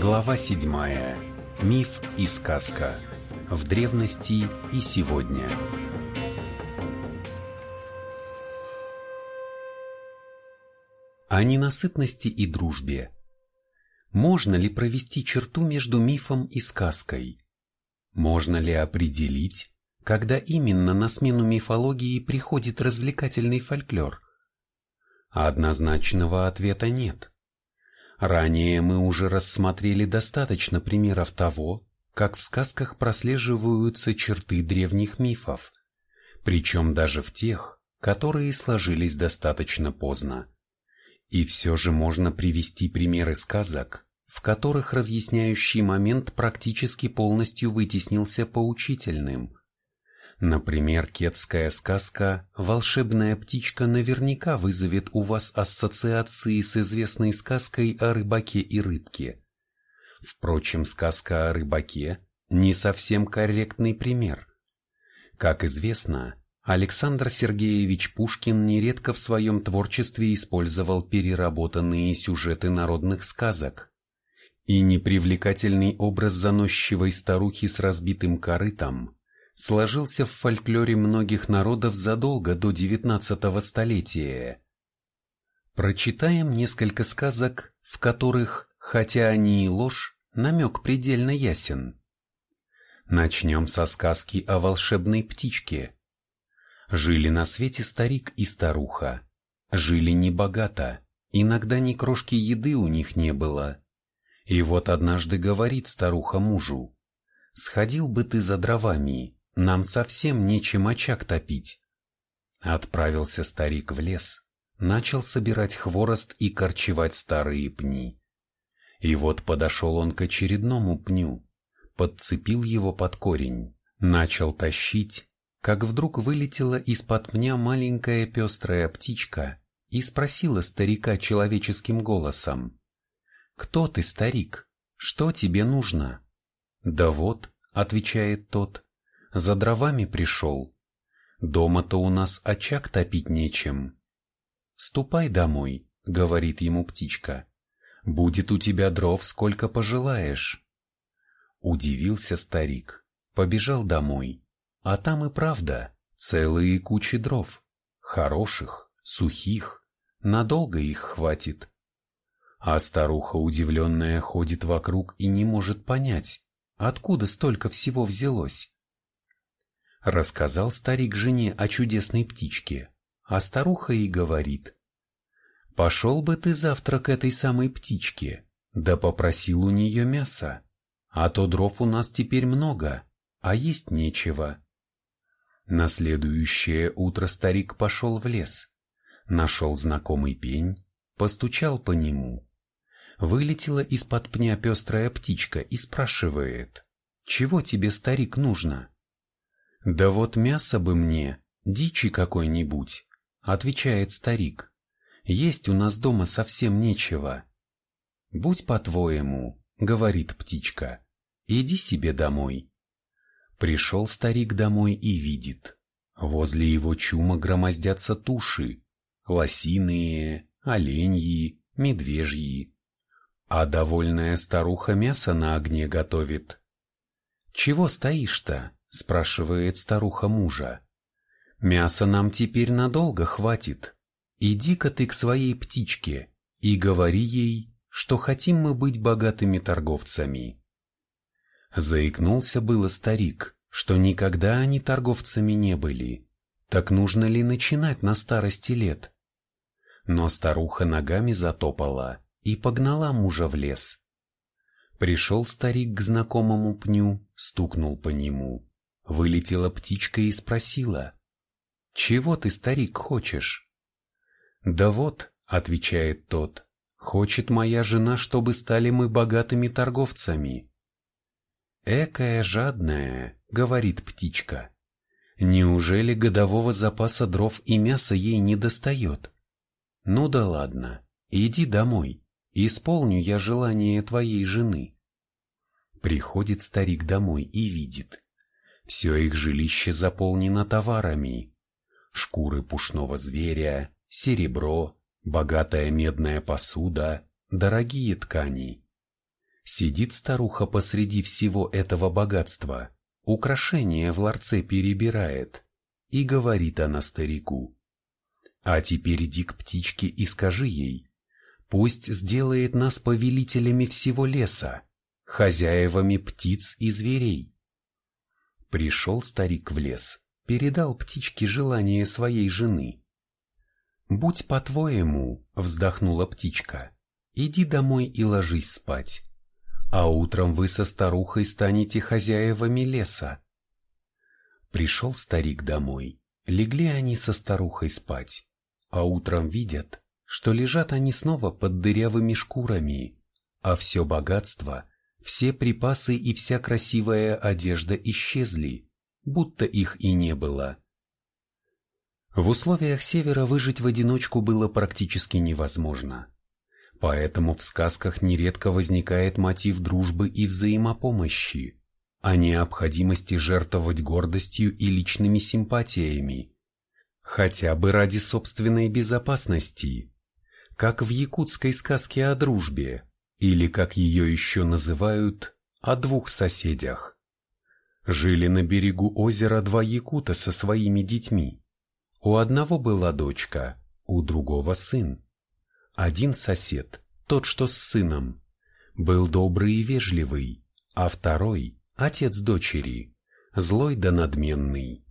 Глава 7. Миф и сказка. В древности и сегодня. О ненасытности и дружбе. Можно ли провести черту между мифом и сказкой? Можно ли определить, когда именно на смену мифологии приходит развлекательный фольклор? Однозначного ответа нет. Ранее мы уже рассмотрели достаточно примеров того, как в сказках прослеживаются черты древних мифов, причем даже в тех, которые сложились достаточно поздно. И все же можно привести примеры сказок, в которых разъясняющий момент практически полностью вытеснился поучительным – Например, кетская сказка «Волшебная птичка» наверняка вызовет у вас ассоциации с известной сказкой о рыбаке и рыбке. Впрочем, сказка о рыбаке – не совсем корректный пример. Как известно, Александр Сергеевич Пушкин нередко в своем творчестве использовал переработанные сюжеты народных сказок. И непривлекательный образ заносчивой старухи с разбитым корытом – сложился в фольклоре многих народов задолго до XIX столетия. Прочитаем несколько сказок, в которых, хотя они и ложь, намек предельно ясен. Начнем со сказки о волшебной птичке. Жили на свете старик и старуха. Жили небогато, иногда ни крошки еды у них не было. И вот однажды говорит старуха мужу, «Сходил бы ты за дровами, нам совсем нечем очаг топить. Отправился старик в лес, начал собирать хворост и корчевать старые пни. И вот подошел он к очередному пню, подцепил его под корень, начал тащить, как вдруг вылетела из-под пня маленькая пестрая птичка и спросила старика человеческим голосом. «Кто ты, старик? Что тебе нужно?» «Да вот», — отвечает тот, за дровами пришел. Дома-то у нас очаг топить нечем. Ступай домой, говорит ему птичка. Будет у тебя дров сколько пожелаешь. Удивился старик, побежал домой. А там и правда целые кучи дров. Хороших, сухих, надолго их хватит. А старуха удивленная ходит вокруг и не может понять, откуда столько всего взялось. Рассказал старик жене о чудесной птичке, а старуха и говорит. «Пошел бы ты завтра к этой самой птичке, да попросил у нее мяса, а то дров у нас теперь много, а есть нечего». На следующее утро старик пошел в лес, нашел знакомый пень, постучал по нему. Вылетела из-под пня пестрая птичка и спрашивает, «Чего тебе, старик, нужно?» «Да вот мясо бы мне, дичи какой-нибудь», — отвечает старик. «Есть у нас дома совсем нечего». «Будь по-твоему», — говорит птичка, — «иди себе домой». Пришел старик домой и видит. Возле его чума громоздятся туши, лосиные, оленьи, медвежьи. А довольная старуха мясо на огне готовит. «Чего стоишь-то?» Спрашивает старуха мужа. Мяса нам теперь надолго хватит. Иди-ка ты к своей птичке и говори ей, что хотим мы быть богатыми торговцами. Заикнулся было старик, что никогда они торговцами не были. Так нужно ли начинать на старости лет? Но старуха ногами затопала и погнала мужа в лес. Пришел старик к знакомому пню, стукнул по нему. Вылетела птичка и спросила, «Чего ты, старик, хочешь?» «Да вот», — отвечает тот, — «хочет моя жена, чтобы стали мы богатыми торговцами». «Экая жадная», — говорит птичка, — «неужели годового запаса дров и мяса ей не достает?» «Ну да ладно, иди домой, исполню я желание твоей жены». Приходит старик домой и видит, все их жилище заполнено товарами. Шкуры пушного зверя, серебро, богатая медная посуда, дорогие ткани. Сидит старуха посреди всего этого богатства, украшения в ларце перебирает, и говорит она старику. А теперь иди к птичке и скажи ей, пусть сделает нас повелителями всего леса, хозяевами птиц и зверей. Пришел старик в лес, передал птичке желание своей жены. «Будь по-твоему», — вздохнула птичка, — «иди домой и ложись спать а утром вы со старухой станете хозяевами леса. Пришел старик домой, легли они со старухой спать, а утром видят, что лежат они снова под дырявыми шкурами, а все богатство, все припасы и вся красивая одежда исчезли, будто их и не было. В условиях севера выжить в одиночку было практически невозможно. Поэтому в сказках нередко возникает мотив дружбы и взаимопомощи, а необходимости жертвовать гордостью и личными симпатиями, хотя бы ради собственной безопасности, как в якутской сказке о дружбе, или, как ее еще называют, о двух соседях. Жили на берегу озера два якута со своими детьми. У одного была дочка, у другого сын. Один сосед, тот, что с сыном, был добрый и вежливый, а второй, отец дочери, злой да надменный.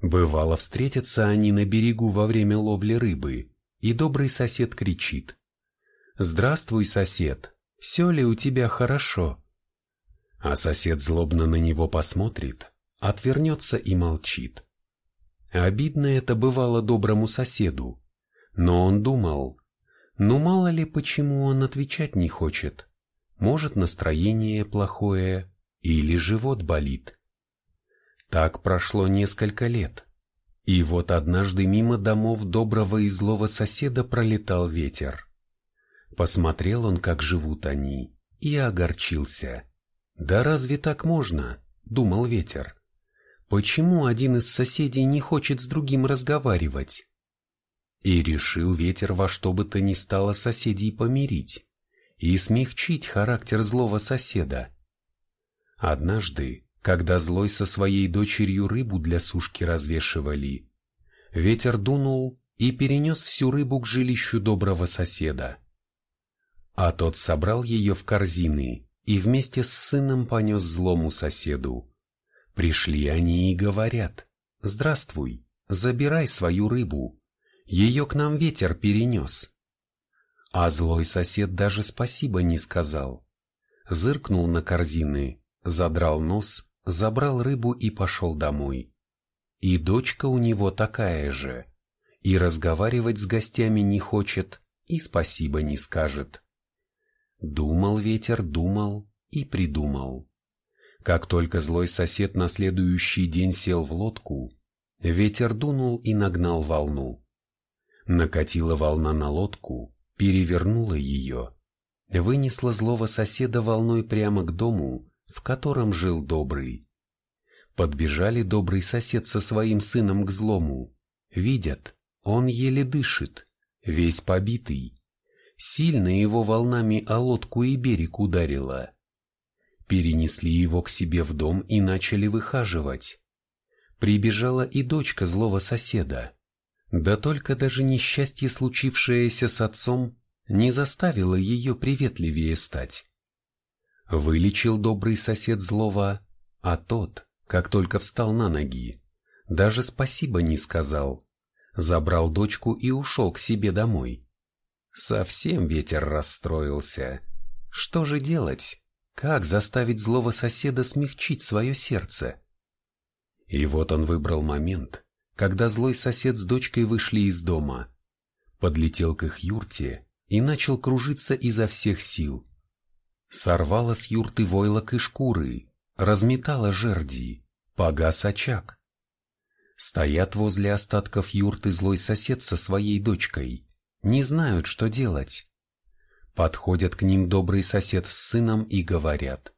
Бывало, встретятся они на берегу во время ловли рыбы, и добрый сосед кричит. «Здравствуй, сосед, все ли у тебя хорошо?» А сосед злобно на него посмотрит, отвернется и молчит. Обидно это бывало доброму соседу, но он думал, но мало ли почему он отвечать не хочет. Может настроение плохое или живот болит. Так прошло несколько лет. И вот однажды мимо домов доброго и злого соседа пролетал ветер. Посмотрел он, как живут они, и огорчился. «Да разве так можно?» — думал ветер. «Почему один из соседей не хочет с другим разговаривать?» И решил ветер во что бы то ни стало соседей помирить и смягчить характер злого соседа. Однажды, когда злой со своей дочерью рыбу для сушки развешивали, ветер дунул и перенес всю рыбу к жилищу доброго соседа. А тот собрал ее в корзины и вместе с сыном понес злому соседу. Пришли они и говорят, «Здравствуй, забирай свою рыбу, ее к нам ветер перенес. А злой сосед даже спасибо не сказал. Зыркнул на корзины, задрал нос, забрал рыбу и пошел домой. И дочка у него такая же. И разговаривать с гостями не хочет, и спасибо не скажет. Думал ветер, думал и придумал. Как только злой сосед на следующий день сел в лодку, ветер дунул и нагнал волну. Накатила волна на лодку, перевернула ее, вынесла злого соседа волной прямо к дому, в котором жил добрый. Подбежали добрый сосед со своим сыном к злому. Видят, он еле дышит, весь побитый. Сильно его волнами о лодку и берег ударило. Перенесли его к себе в дом и начали выхаживать. Прибежала и дочка злого соседа. Да только даже несчастье, случившееся с отцом, не заставило ее приветливее стать. Вылечил добрый сосед злого, а тот, как только встал на ноги, даже спасибо не сказал, забрал дочку и ушел к себе домой. Совсем ветер расстроился. Что же делать? Как заставить злого соседа смягчить свое сердце? И вот он выбрал момент, когда злой сосед с дочкой вышли из дома. Подлетел к их юрте и начал кружиться изо всех сил. Сорвала с юрты войлок и шкуры, разметала жерди, погас очаг. Стоят возле остатков юрты злой сосед со своей дочкой, не знают, что делать. Подходят к ним добрый сосед с сыном и говорят,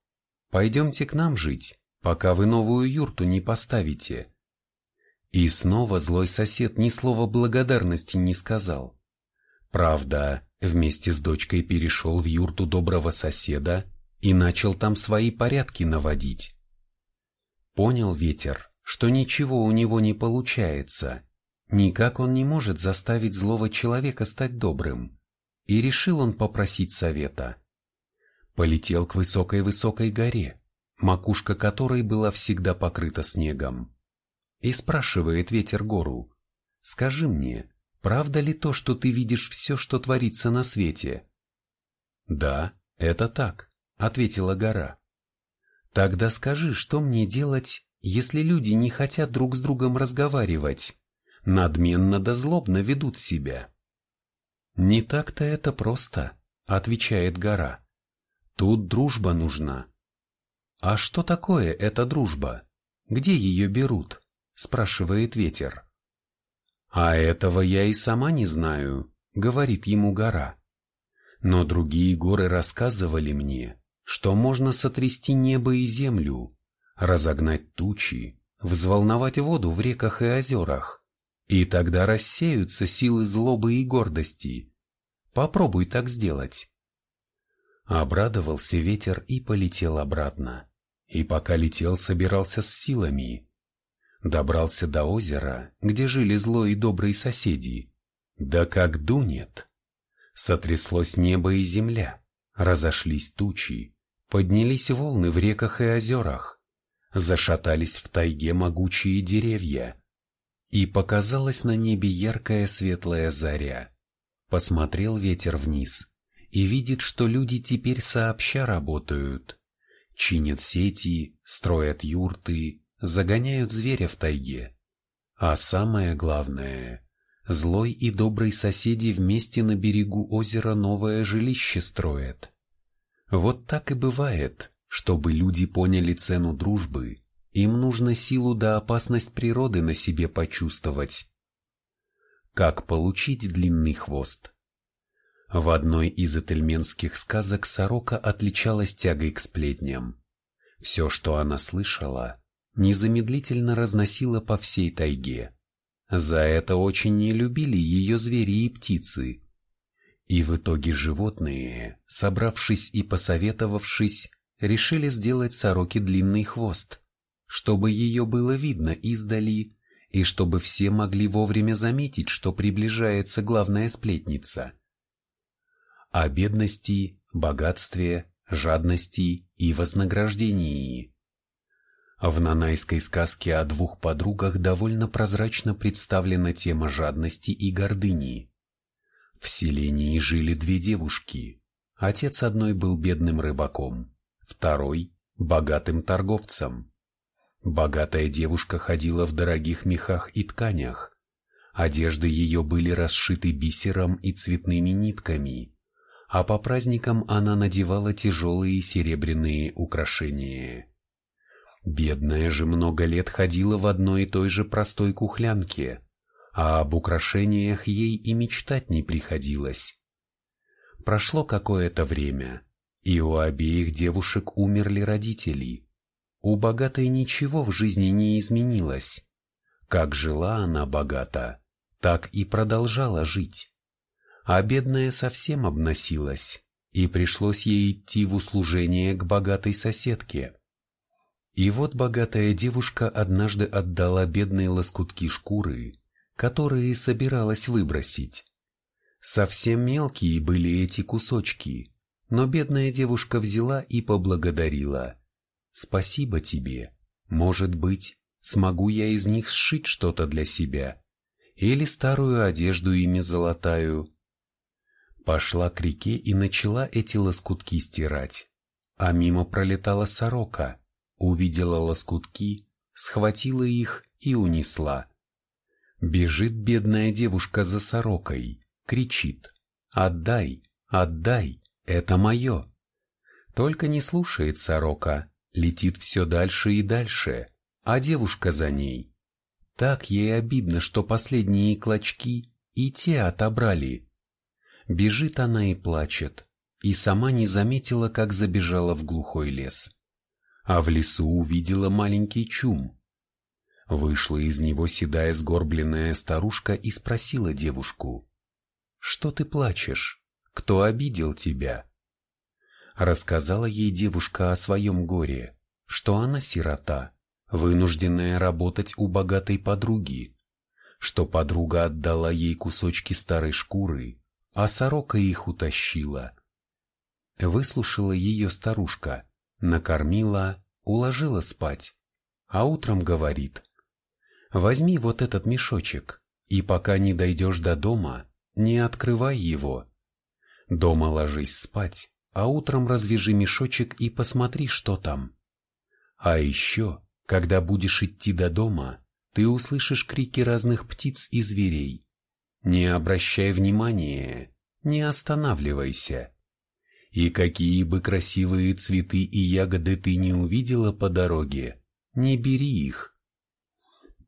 «Пойдемте к нам жить, пока вы новую юрту не поставите». И снова злой сосед ни слова благодарности не сказал. Правда, вместе с дочкой перешел в юрту доброго соседа и начал там свои порядки наводить. Понял ветер, что ничего у него не получается, никак он не может заставить злого человека стать добрым, и решил он попросить совета. Полетел к высокой-высокой горе, макушка которой была всегда покрыта снегом. И спрашивает ветер гору, «Скажи мне, правда ли то, что ты видишь все, что творится на свете?» «Да, это так», — ответила гора. «Тогда скажи, что мне делать, если люди не хотят друг с другом разговаривать, надменно да злобно ведут себя?» «Не так-то это просто», — отвечает гора. «Тут дружба нужна». «А что такое эта дружба? Где ее берут?» — спрашивает ветер. «А этого я и сама не знаю», — говорит ему гора. Но другие горы рассказывали мне, что можно сотрясти небо и землю, разогнать тучи, взволновать воду в реках и озерах, и тогда рассеются силы злобы и гордости. Попробуй так сделать. Обрадовался ветер и полетел обратно. И пока летел, собирался с силами. Добрался до озера, где жили злой и добрые соседи. Да как дунет! Сотряслось небо и земля, разошлись тучи, поднялись волны в реках и озерах, зашатались в тайге могучие деревья, и показалась на небе яркая светлая заря. Посмотрел ветер вниз и видит, что люди теперь сообща работают. Чинят сети, строят юрты, загоняют зверя в тайге. А самое главное, Злой и добрый соседи вместе на берегу озера новое жилище строят. Вот так и бывает, чтобы люди поняли цену дружбы, им нужно силу да опасность природы на себе почувствовать. Как получить длинный хвост? В одной из этельменских сказок сорока отличалась тягой к сплетням. Все, что она слышала, незамедлительно разносила по всей тайге. За это очень не любили ее звери и птицы. И в итоге животные, собравшись и посоветовавшись, решили сделать сороке длинный хвост, чтобы ее было видно издали, и чтобы все могли вовремя заметить, что приближается главная сплетница. О бедности, богатстве, жадности и вознаграждении. В нанайской сказке о двух подругах довольно прозрачно представлена тема жадности и гордыни. В селении жили две девушки. Отец одной был бедным рыбаком, второй – богатым торговцем. Богатая девушка ходила в дорогих мехах и тканях. Одежды ее были расшиты бисером и цветными нитками, а по праздникам она надевала тяжелые серебряные украшения. Бедная же много лет ходила в одной и той же простой кухлянке, а об украшениях ей и мечтать не приходилось. Прошло какое-то время, и у обеих девушек умерли родители. У богатой ничего в жизни не изменилось. Как жила она богата, так и продолжала жить. А бедная совсем обносилась, и пришлось ей идти в услужение к богатой соседке. И вот богатая девушка однажды отдала бедные лоскутки шкуры, которые собиралась выбросить. Совсем мелкие были эти кусочки, но бедная девушка взяла и поблагодарила. «Спасибо тебе. Может быть, смогу я из них сшить что-то для себя. Или старую одежду ими золотаю». Пошла к реке и начала эти лоскутки стирать. А мимо пролетала сорока, увидела лоскутки, схватила их и унесла. Бежит бедная девушка за сорокой, кричит «Отдай, отдай, это мое!» Только не слушает сорока, летит все дальше и дальше, а девушка за ней. Так ей обидно, что последние клочки и те отобрали. Бежит она и плачет, и сама не заметила, как забежала в глухой лес а в лесу увидела маленький чум. Вышла из него седая сгорбленная старушка и спросила девушку, «Что ты плачешь? Кто обидел тебя?» Рассказала ей девушка о своем горе, что она сирота, вынужденная работать у богатой подруги, что подруга отдала ей кусочки старой шкуры, а сорока их утащила. Выслушала ее старушка, накормила, уложила спать, а утром говорит, «Возьми вот этот мешочек, и пока не дойдешь до дома, не открывай его. Дома ложись спать, а утром развяжи мешочек и посмотри, что там. А еще, когда будешь идти до дома, ты услышишь крики разных птиц и зверей. Не обращай внимания, не останавливайся. И какие бы красивые цветы и ягоды ты не увидела по дороге, не бери их.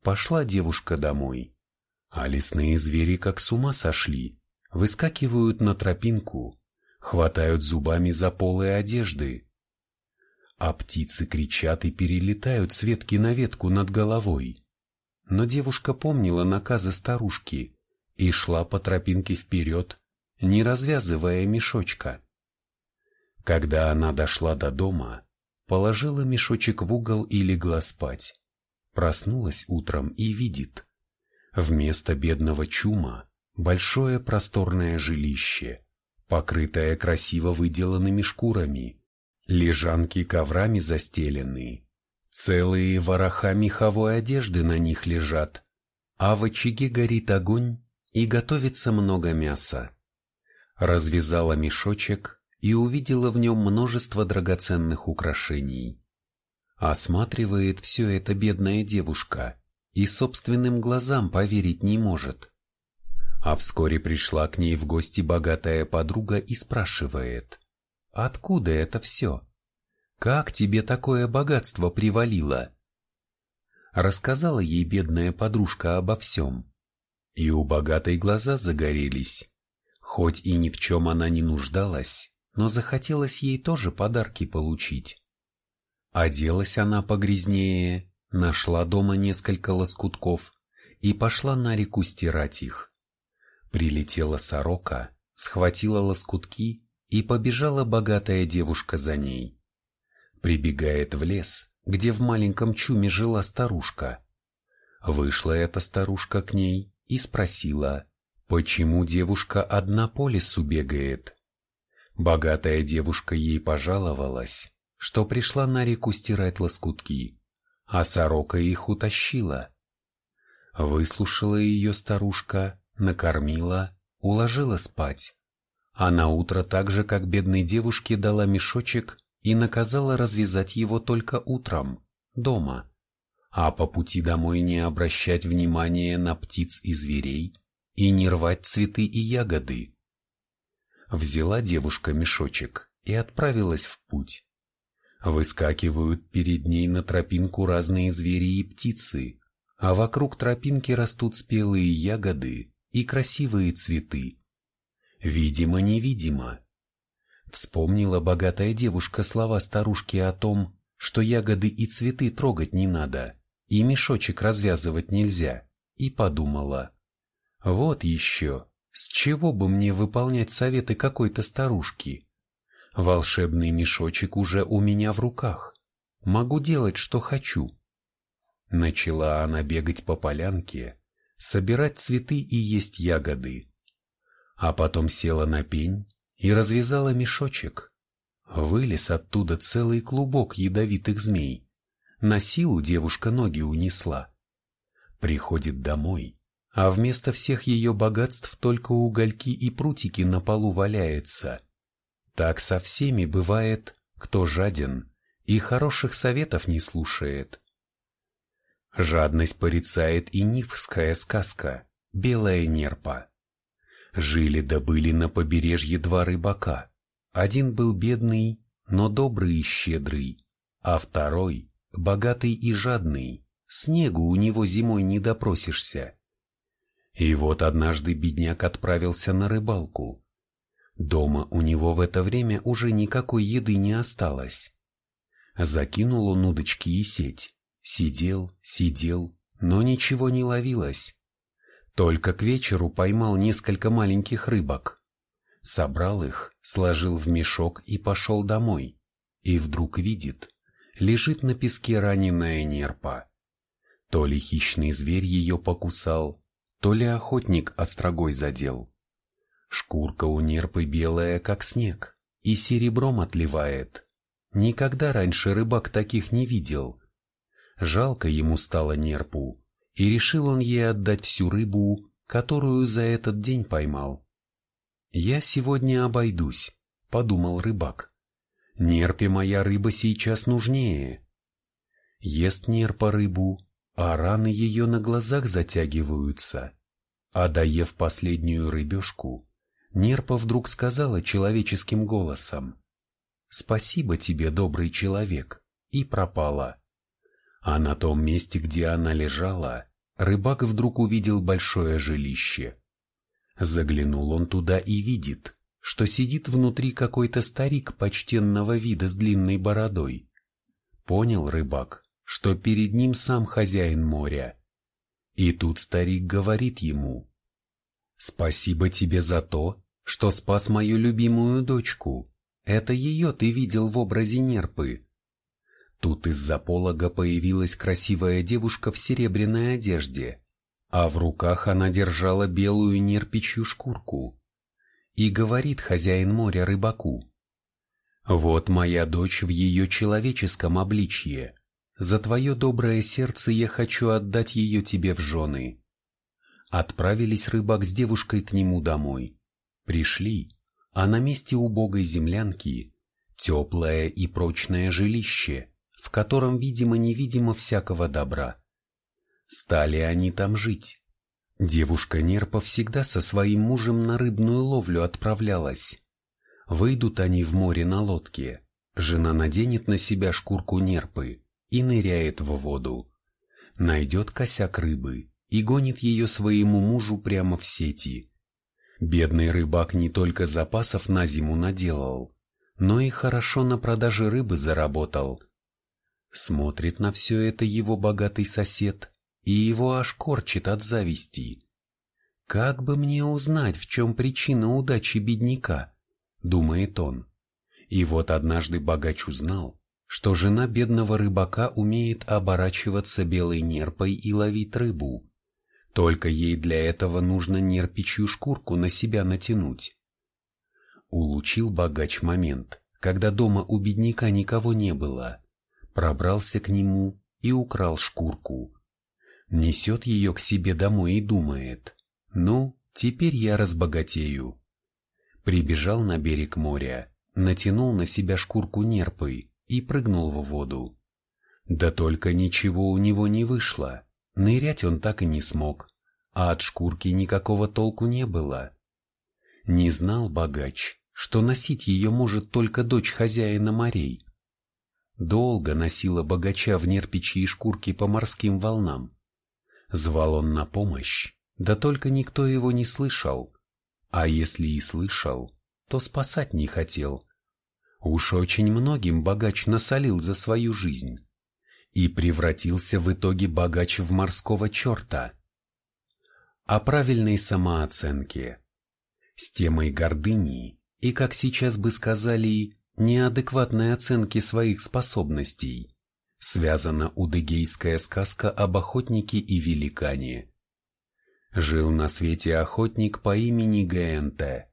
Пошла девушка домой, а лесные звери как с ума сошли, выскакивают на тропинку, хватают зубами за полы одежды. А птицы кричат и перелетают с ветки на ветку над головой. Но девушка помнила наказы старушки и шла по тропинке вперед, не развязывая мешочка. Когда она дошла до дома, положила мешочек в угол и легла спать. Проснулась утром и видит. Вместо бедного чума большое просторное жилище, покрытое красиво выделанными шкурами, лежанки коврами застелены, целые вороха меховой одежды на них лежат, а в очаге горит огонь и готовится много мяса. Развязала мешочек и увидела в нем множество драгоценных украшений. Осматривает все это бедная девушка и собственным глазам поверить не может. А вскоре пришла к ней в гости богатая подруга и спрашивает, «Откуда это все? Как тебе такое богатство привалило?» Рассказала ей бедная подружка обо всем. И у богатой глаза загорелись. Хоть и ни в чем она не нуждалась, но захотелось ей тоже подарки получить. Оделась она погрязнее, нашла дома несколько лоскутков и пошла на реку стирать их. Прилетела сорока, схватила лоскутки и побежала богатая девушка за ней. Прибегает в лес, где в маленьком чуме жила старушка. Вышла эта старушка к ней и спросила, почему девушка одна по лесу бегает. Богатая девушка ей пожаловалась, что пришла на реку стирать лоскутки, а сорока их утащила. Выслушала ее старушка накормила, уложила спать. А на утро так же, как бедной девушке, дала мешочек и наказала развязать его только утром, дома, а по пути домой не обращать внимания на птиц и зверей и не рвать цветы и ягоды. Взяла девушка мешочек и отправилась в путь. Выскакивают перед ней на тропинку разные звери и птицы, а вокруг тропинки растут спелые ягоды, и красивые цветы. Видимо-невидимо. Вспомнила богатая девушка слова старушки о том, что ягоды и цветы трогать не надо, и мешочек развязывать нельзя, и подумала. Вот еще, с чего бы мне выполнять советы какой-то старушки? Волшебный мешочек уже у меня в руках. Могу делать, что хочу. Начала она бегать по полянке, собирать цветы и есть ягоды. А потом села на пень и развязала мешочек. Вылез оттуда целый клубок ядовитых змей. На силу девушка ноги унесла. Приходит домой, а вместо всех ее богатств только угольки и прутики на полу валяются. Так со всеми бывает, кто жаден и хороших советов не слушает. Жадность порицает и нивская сказка «Белая нерпа». Жили да на побережье два рыбака. Один был бедный, но добрый и щедрый, а второй — богатый и жадный. Снегу у него зимой не допросишься. И вот однажды бедняк отправился на рыбалку. Дома у него в это время уже никакой еды не осталось. Закинул он удочки и сеть, Сидел, сидел, но ничего не ловилось. Только к вечеру поймал несколько маленьких рыбок. Собрал их, сложил в мешок и пошел домой. И вдруг видит, лежит на песке раненая нерпа. То ли хищный зверь ее покусал, то ли охотник острогой задел. Шкурка у нерпы белая, как снег, и серебром отливает. Никогда раньше рыбак таких не видел. Жалко ему стало нерпу, и решил он ей отдать всю рыбу, которую за этот день поймал. «Я сегодня обойдусь», — подумал рыбак. «Нерпе моя рыба сейчас нужнее». Ест нерпа рыбу, а раны ее на глазах затягиваются. А доев последнюю рыбешку, нерпа вдруг сказала человеческим голосом «Спасибо тебе, добрый человек», и пропала. А на том месте, где она лежала, рыбак вдруг увидел большое жилище. Заглянул он туда и видит, что сидит внутри какой-то старик почтенного вида с длинной бородой. Понял рыбак, что перед ним сам хозяин моря. И тут старик говорит ему, «Спасибо тебе за то, что спас мою любимую дочку. Это ее ты видел в образе нерпы». Тут из-за полога появилась красивая девушка в серебряной одежде, а в руках она держала белую нерпичью шкурку. И говорит хозяин моря рыбаку, «Вот моя дочь в ее человеческом обличье. За твое доброе сердце я хочу отдать ее тебе в жены. Отправились рыбак с девушкой к нему домой. Пришли, а на месте убогой землянки теплое и прочное жилище, в котором видимо-невидимо всякого добра. Стали они там жить. Девушка Нерпа всегда со своим мужем на рыбную ловлю отправлялась. Выйдут они в море на лодке, жена наденет на себя шкурку Нерпы, и ныряет в воду. Найдет косяк рыбы и гонит ее своему мужу прямо в сети. Бедный рыбак не только запасов на зиму наделал, но и хорошо на продаже рыбы заработал. Смотрит на все это его богатый сосед, и его аж корчит от зависти. «Как бы мне узнать, в чем причина удачи бедняка?» — думает он. И вот однажды богач узнал, что жена бедного рыбака умеет оборачиваться белой нерпой и ловить рыбу. Только ей для этого нужно нерпичью шкурку на себя натянуть. Улучил богач момент, когда дома у бедняка никого не было, пробрался к нему и украл шкурку. Несет ее к себе домой и думает, ну, теперь я разбогатею. Прибежал на берег моря, натянул на себя шкурку нерпой, и прыгнул в воду. Да только ничего у него не вышло, нырять он так и не смог, а от шкурки никакого толку не было. Не знал богач, что носить ее может только дочь хозяина морей. Долго носила богача в нерпичьей шкурке по морским волнам. Звал он на помощь, да только никто его не слышал, а если и слышал, то спасать не хотел, Уж очень многим богач насолил за свою жизнь и превратился в итоге богач в морского черта. О правильной самооценке. С темой гордыни и, как сейчас бы сказали, неадекватной оценки своих способностей связана удыгейская сказка об охотнике и великане. Жил на свете охотник по имени ГНТ.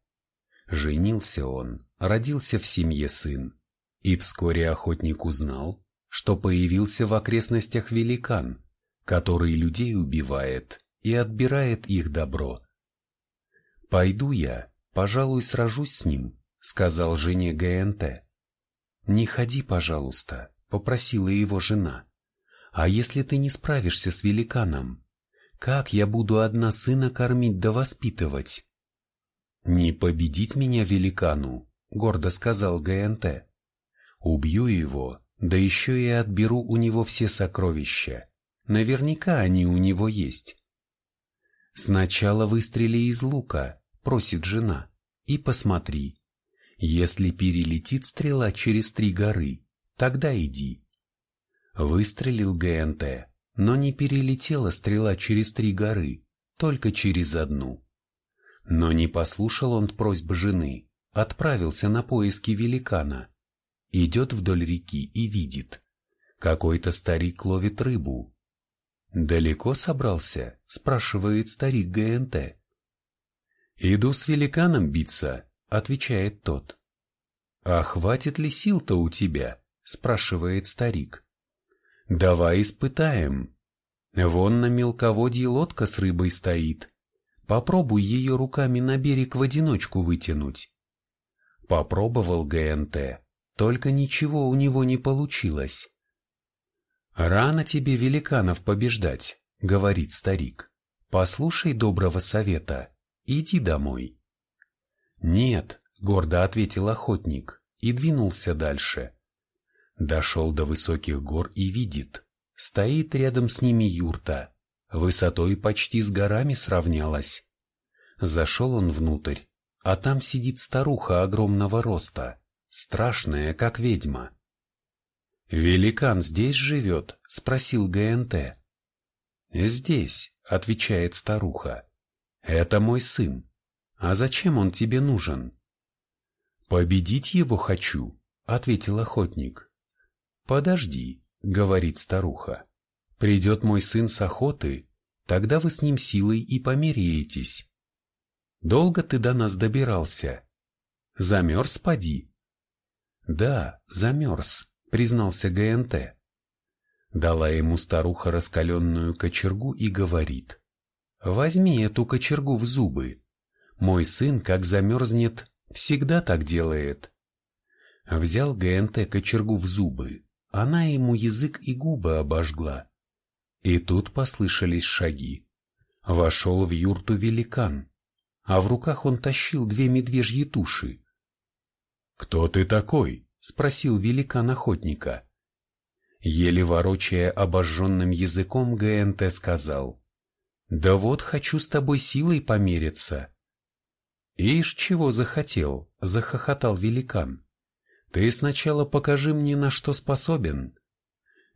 Женился он родился в семье сын, и вскоре охотник узнал, что появился в окрестностях великан, который людей убивает и отбирает их добро. «Пойду я, пожалуй, сражусь с ним», — сказал жене ГНТ. «Не ходи, пожалуйста», — попросила его жена. «А если ты не справишься с великаном? Как я буду одна сына кормить да воспитывать?» «Не победить меня великану», — гордо сказал ГНТ. «Убью его, да еще и отберу у него все сокровища. Наверняка они у него есть». «Сначала выстрели из лука», — просит жена, — «и посмотри. Если перелетит стрела через три горы, тогда иди». Выстрелил ГНТ, но не перелетела стрела через три горы, только через одну. Но не послушал он просьбы жены, отправился на поиски великана. Идет вдоль реки и видит. Какой-то старик ловит рыбу. «Далеко собрался?» – спрашивает старик ГНТ. «Иду с великаном биться», – отвечает тот. «А хватит ли сил-то у тебя?» – спрашивает старик. «Давай испытаем. Вон на мелководье лодка с рыбой стоит. Попробуй ее руками на берег в одиночку вытянуть». Попробовал ГНТ, только ничего у него не получилось. «Рано тебе великанов побеждать», — говорит старик. «Послушай доброго совета, иди домой». «Нет», — гордо ответил охотник и двинулся дальше. Дошел до высоких гор и видит, стоит рядом с ними юрта, высотой почти с горами сравнялась. Зашел он внутрь, а там сидит старуха огромного роста, страшная, как ведьма. «Великан здесь живет?» — спросил ГНТ. «Здесь», — отвечает старуха. «Это мой сын. А зачем он тебе нужен?» «Победить его хочу», — ответил охотник. «Подожди», — говорит старуха. «Придет мой сын с охоты, тогда вы с ним силой и померяетесь. Долго ты до нас добирался? Замерз, поди? Да, замерз, признался ГНТ. Дала ему старуха раскаленную кочергу и говорит. Возьми эту кочергу в зубы. Мой сын, как замерзнет, всегда так делает. Взял ГНТ кочергу в зубы, она ему язык и губы обожгла. И тут послышались шаги. Вошел в юрту великан а в руках он тащил две медвежьи туши. «Кто ты такой?» — спросил великан охотника. Еле ворочая обожженным языком, ГНТ сказал. «Да вот хочу с тобой силой помериться». «Ишь, чего захотел?» — захохотал великан. «Ты сначала покажи мне, на что способен.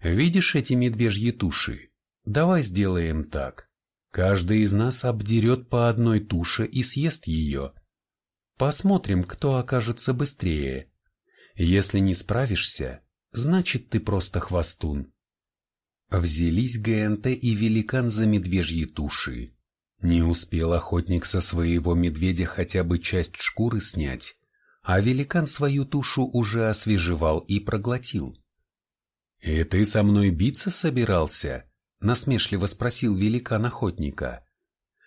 Видишь эти медвежьи туши? Давай сделаем так. Каждый из нас обдерет по одной туше и съест ее. Посмотрим, кто окажется быстрее. Если не справишься, значит ты просто хвостун. Взялись ГНТ и великан за медвежьи туши. Не успел охотник со своего медведя хотя бы часть шкуры снять, а великан свою тушу уже освежевал и проглотил. «И ты со мной биться собирался?» насмешливо спросил великан охотника.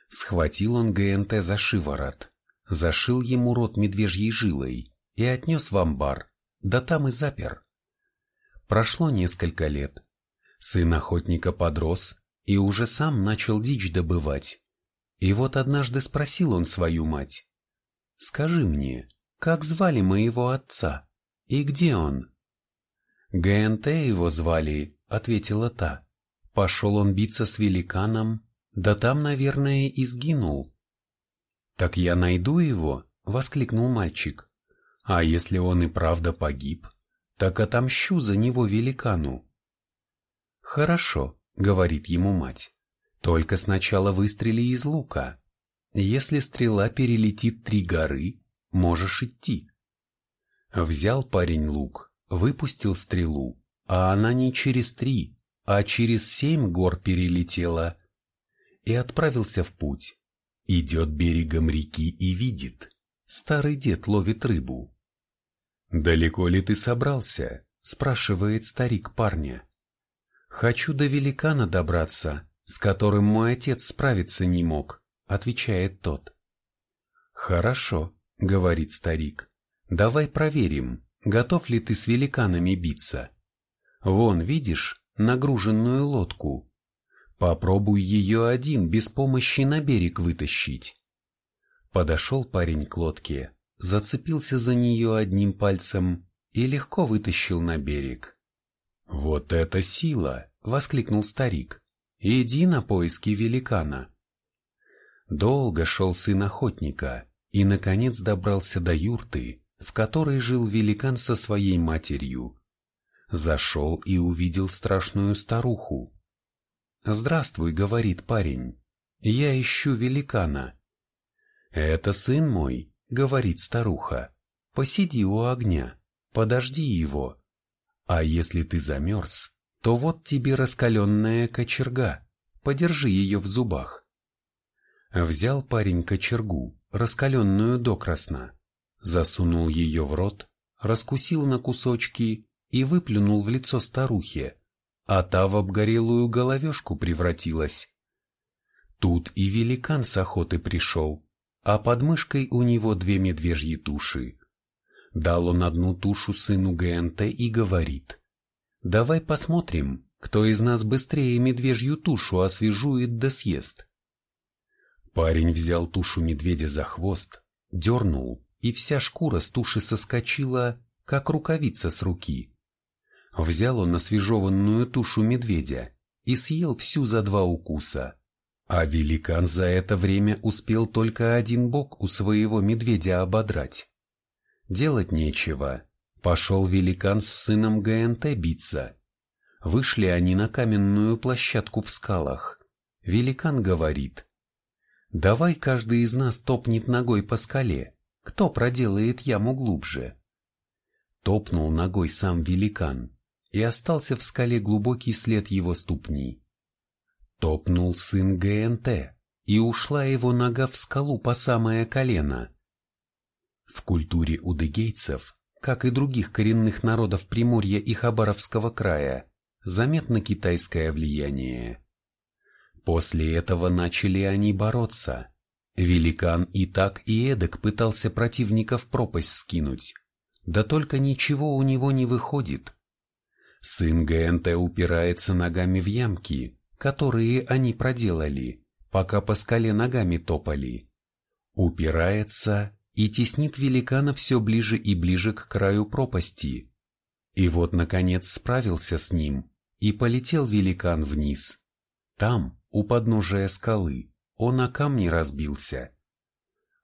Схватил он ГНТ за шиворот, зашил ему рот медвежьей жилой и отнес в амбар, да там и запер. Прошло несколько лет. Сын охотника подрос и уже сам начал дичь добывать. И вот однажды спросил он свою мать. «Скажи мне, как звали моего отца? И где он?» «ГНТ его звали», — ответила та. Пошел он биться с великаном, да там, наверное, и сгинул. «Так я найду его?» — воскликнул мальчик. «А если он и правда погиб, так отомщу за него великану». «Хорошо», — говорит ему мать, — «только сначала выстрели из лука. Если стрела перелетит три горы, можешь идти». Взял парень лук, выпустил стрелу, а она не через три, а через семь гор перелетела и отправился в путь. Идет берегом реки и видит. Старый дед ловит рыбу. «Далеко ли ты собрался?» – спрашивает старик парня. «Хочу до великана добраться, с которым мой отец справиться не мог», – отвечает тот. «Хорошо», – говорит старик. «Давай проверим, готов ли ты с великанами биться. Вон, видишь, нагруженную лодку. Попробуй ее один без помощи на берег вытащить. Подошел парень к лодке, зацепился за нее одним пальцем и легко вытащил на берег. «Вот это сила!» — воскликнул старик. «Иди на поиски великана». Долго шел сын охотника и, наконец, добрался до юрты, в которой жил великан со своей матерью зашел и увидел страшную старуху. «Здравствуй», — говорит парень, — «я ищу великана». «Это сын мой», — говорит старуха, — «посиди у огня, подожди его. А если ты замерз, то вот тебе раскаленная кочерга, подержи ее в зубах». Взял парень кочергу, раскаленную докрасна, засунул ее в рот, раскусил на кусочки и выплюнул в лицо старухе, а та в обгорелую головешку превратилась. Тут и великан с охоты пришел, а под мышкой у него две медвежьи туши. Дал он одну тушу сыну ГНТ и говорит, «Давай посмотрим, кто из нас быстрее медвежью тушу освежует да съест». Парень взял тушу медведя за хвост, дернул, и вся шкура с туши соскочила, как рукавица с руки. Взял он освежеванную тушу медведя и съел всю за два укуса. А великан за это время успел только один бок у своего медведя ободрать. Делать нечего. Пошел великан с сыном ГНТ биться. Вышли они на каменную площадку в скалах. Великан говорит. «Давай каждый из нас топнет ногой по скале. Кто проделает яму глубже?» Топнул ногой сам великан, и остался в скале глубокий след его ступней. Топнул сын ГНТ, и ушла его нога в скалу по самое колено. В культуре удыгейцев, как и других коренных народов Приморья и Хабаровского края, заметно китайское влияние. После этого начали они бороться. Великан и так и эдак пытался противников пропасть скинуть, да только ничего у него не выходит. Сын ГНТ упирается ногами в ямки, которые они проделали, пока по скале ногами топали. Упирается и теснит великана все ближе и ближе к краю пропасти. И вот, наконец, справился с ним, и полетел великан вниз. Там, у подножия скалы, он о камни разбился.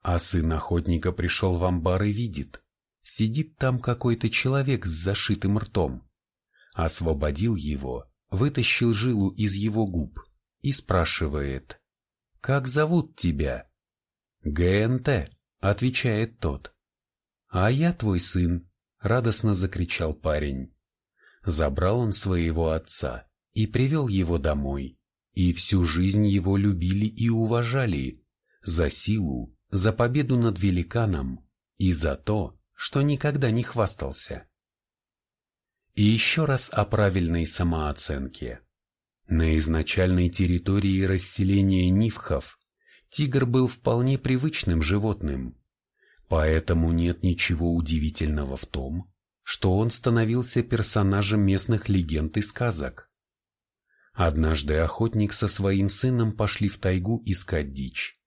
А сын охотника пришел в амбар и видит, сидит там какой-то человек с зашитым ртом освободил его, вытащил жилу из его губ и спрашивает, «Как зовут тебя?» «ГНТ», — отвечает тот. «А я твой сын», — радостно закричал парень. Забрал он своего отца и привел его домой, и всю жизнь его любили и уважали за силу, за победу над великаном и за то, что никогда не хвастался. И еще раз о правильной самооценке. На изначальной территории расселения нивхов тигр был вполне привычным животным, поэтому нет ничего удивительного в том, что он становился персонажем местных легенд и сказок. Однажды охотник со своим сыном пошли в тайгу искать дичь.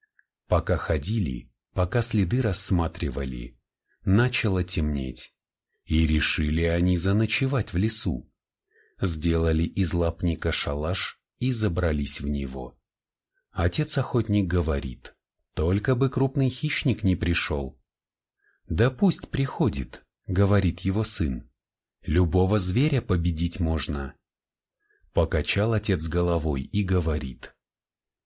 Пока ходили, пока следы рассматривали, начало темнеть. И решили они заночевать в лесу. Сделали из лапника шалаш и забрались в него. Отец-охотник говорит, только бы крупный хищник не пришел. Да пусть приходит, говорит его сын. Любого зверя победить можно. Покачал отец головой и говорит.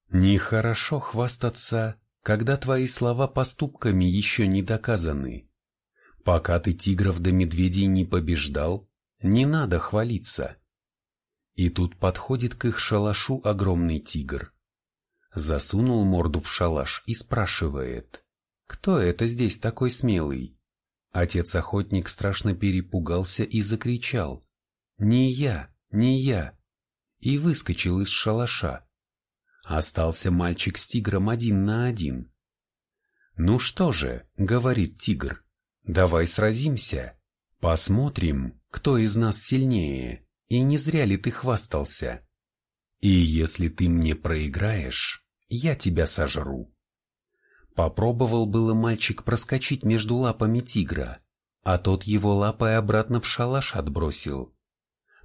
Нехорошо хвастаться, когда твои слова поступками еще не доказаны. Пока ты тигров да медведей не побеждал, не надо хвалиться. И тут подходит к их шалашу огромный тигр. Засунул морду в шалаш и спрашивает, кто это здесь такой смелый? Отец-охотник страшно перепугался и закричал, «Не я, не я!» и выскочил из шалаша. Остался мальчик с тигром один на один. «Ну что же», — говорит тигр, Давай сразимся. Посмотрим, кто из нас сильнее, и не зря ли ты хвастался. И если ты мне проиграешь, я тебя сожру. Попробовал было мальчик проскочить между лапами тигра, а тот его лапой обратно в шалаш отбросил.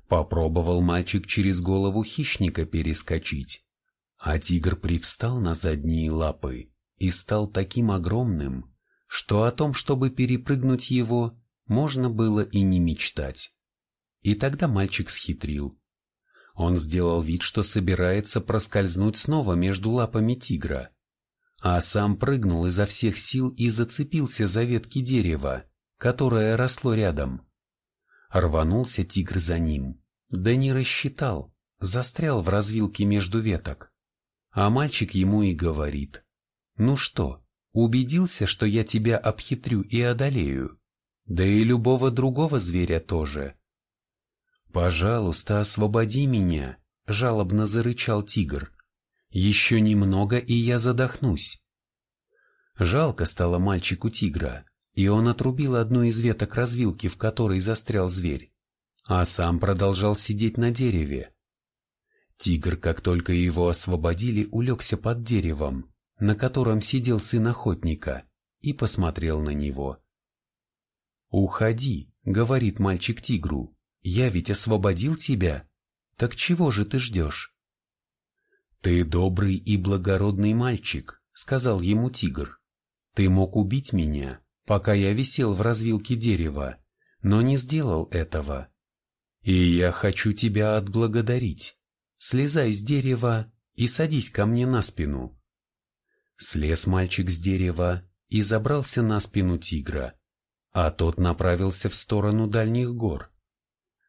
Попробовал мальчик через голову хищника перескочить, а тигр привстал на задние лапы и стал таким огромным, что о том, чтобы перепрыгнуть его, можно было и не мечтать. И тогда мальчик схитрил. Он сделал вид, что собирается проскользнуть снова между лапами тигра. а сам прыгнул изо всех сил и зацепился за ветки дерева, которое росло рядом. Рванулся тигр за ним, да не рассчитал, застрял в развилке между веток. А мальчик ему и говорит, «Ну что, убедился, что я тебя обхитрю и одолею? Да и любого другого зверя тоже». «Пожалуйста, освободи меня», — жалобно зарычал тигр. «Еще немного, и я задохнусь». Жалко стало мальчику тигра, и он отрубил одну из веток развилки, в которой застрял зверь, а сам продолжал сидеть на дереве. Тигр, как только его освободили, улегся под деревом, на котором сидел сын охотника, и посмотрел на него. «Уходи», — говорит мальчик тигру, — «я ведь освободил тебя. Так чего же ты ждешь?» «Ты добрый и благородный мальчик», — сказал ему тигр. «Ты мог убить меня, пока я висел в развилке дерева, но не сделал этого. И я хочу тебя отблагодарить. Слезай с дерева и садись ко мне на спину. Слез мальчик с дерева и забрался на спину тигра, а тот направился в сторону дальних гор.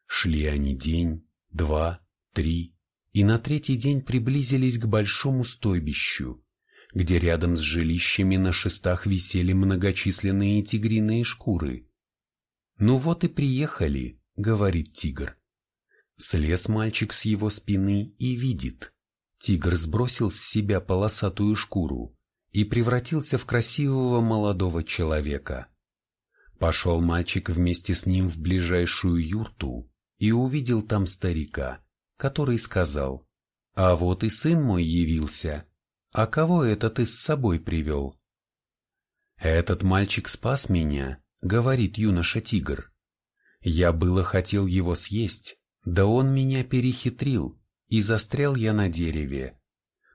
Шли они день, два, три, и на третий день приблизились к большому стойбищу, где рядом с жилищами на шестах висели многочисленные тигриные шкуры. «Ну вот и приехали», — говорит тигр. Слез мальчик с его спины и видит. Тигр сбросил с себя полосатую шкуру и превратился в красивого молодого человека. Пошел мальчик вместе с ним в ближайшую юрту и увидел там старика, который сказал, «А вот и сын мой явился. А кого это ты с собой привел?» «Этот мальчик спас меня», — говорит юноша-тигр. «Я было хотел его съесть, да он меня перехитрил, и застрял я на дереве.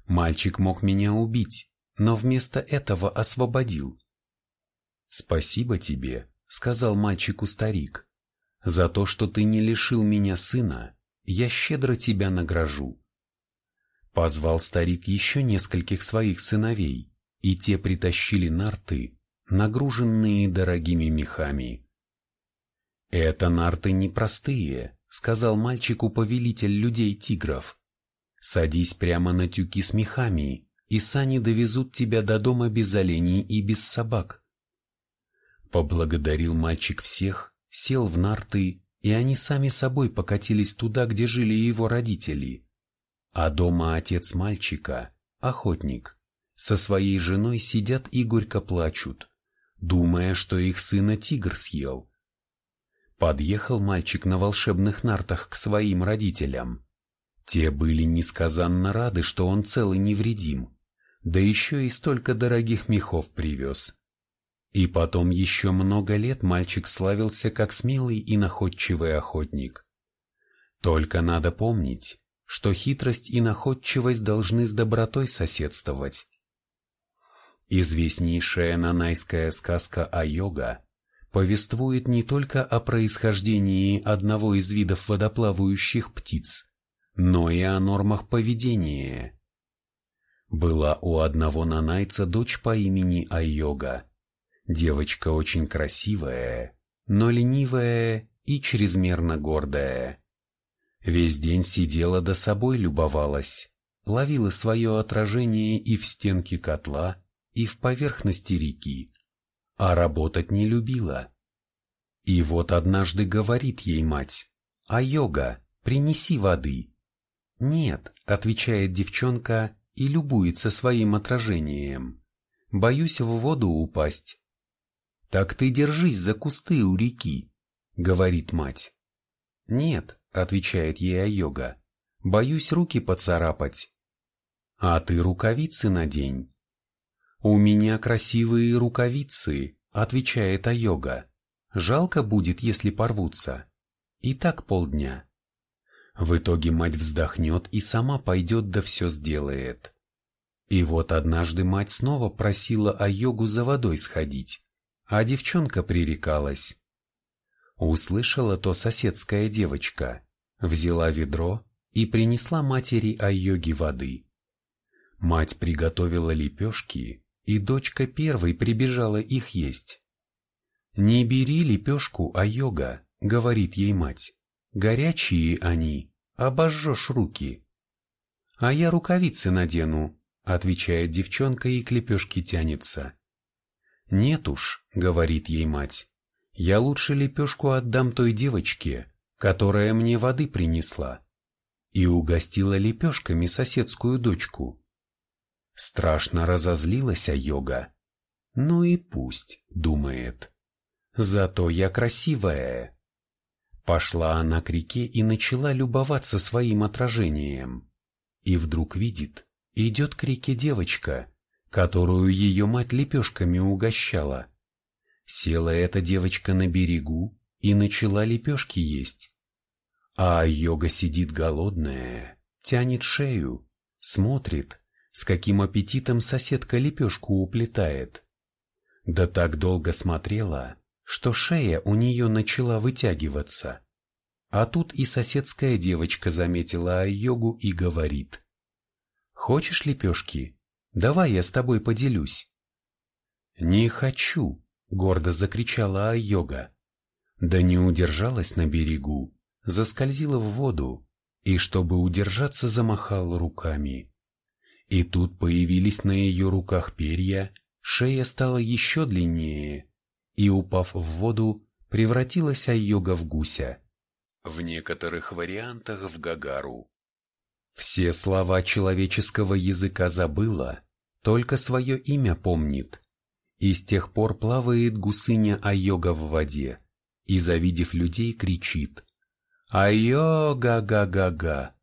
Мальчик мог меня убить, но вместо этого освободил. «Спасибо тебе», — сказал мальчику старик. «За то, что ты не лишил меня сына, я щедро тебя награжу». Позвал старик еще нескольких своих сыновей, и те притащили нарты, нагруженные дорогими мехами. Это нарты непростые, сказал мальчику повелитель людей-тигров. «Садись прямо на тюки с мехами, и сани довезут тебя до дома без оленей и без собак». Поблагодарил мальчик всех, сел в нарты, и они сами собой покатились туда, где жили его родители. А дома отец мальчика, охотник, со своей женой сидят и горько плачут, думая, что их сына тигр съел. Подъехал мальчик на волшебных нартах к своим родителям. Те были несказанно рады, что он цел и невредим, да еще и столько дорогих мехов привез. И потом еще много лет мальчик славился как смелый и находчивый охотник. Только надо помнить, что хитрость и находчивость должны с добротой соседствовать. Известнейшая нанайская сказка о йога повествует не только о происхождении одного из видов водоплавающих птиц, но и о нормах поведения. Была у одного нанайца дочь по имени Айога. Девочка очень красивая, но ленивая и чрезмерно гордая. Весь день сидела до собой любовалась, ловила свое отражение и в стенке котла, и в поверхности реки а работать не любила. И вот однажды говорит ей мать, «А йога, принеси воды». «Нет», — отвечает девчонка и любуется своим отражением. «Боюсь в воду упасть». «Так ты держись за кусты у реки», — говорит мать. «Нет», — отвечает ей Айога, — «боюсь руки поцарапать». «А ты рукавицы надень». «У меня красивые рукавицы», — отвечает Айога. «Жалко будет, если порвутся. И так полдня». В итоге мать вздохнет и сама пойдет да все сделает. И вот однажды мать снова просила Айогу за водой сходить, а девчонка пререкалась. Услышала то соседская девочка, взяла ведро и принесла матери Айоге воды. Мать приготовила лепешки, и дочка первой прибежала их есть. «Не бери лепешку, а йога», — говорит ей мать. «Горячие они, обожжешь руки». «А я рукавицы надену», — отвечает девчонка и к лепешке тянется. «Нет уж», — говорит ей мать, — «я лучше лепешку отдам той девочке, которая мне воды принесла». И угостила лепешками соседскую дочку. Страшно разозлилась Айога. «Ну и пусть», — думает. «Зато я красивая». Пошла она к реке и начала любоваться своим отражением. И вдруг видит, идет к реке девочка, которую ее мать лепешками угощала. Села эта девочка на берегу и начала лепешки есть. А йога сидит голодная, тянет шею, смотрит, с каким аппетитом соседка лепешку уплетает. Да так долго смотрела, что шея у нее начала вытягиваться. А тут и соседская девочка заметила йогу и говорит. «Хочешь лепешки? Давай я с тобой поделюсь». «Не хочу», — гордо закричала Айога. Да не удержалась на берегу, заскользила в воду и, чтобы удержаться, замахала руками. И тут появились на ее руках перья, шея стала еще длиннее, и, упав в воду, превратилась Айога в гуся. В некоторых вариантах в Гагару. Все слова человеческого языка забыла, только свое имя помнит. И с тех пор плавает гусыня Айога в воде, и, завидев людей, кричит «Айога-га-га-га!»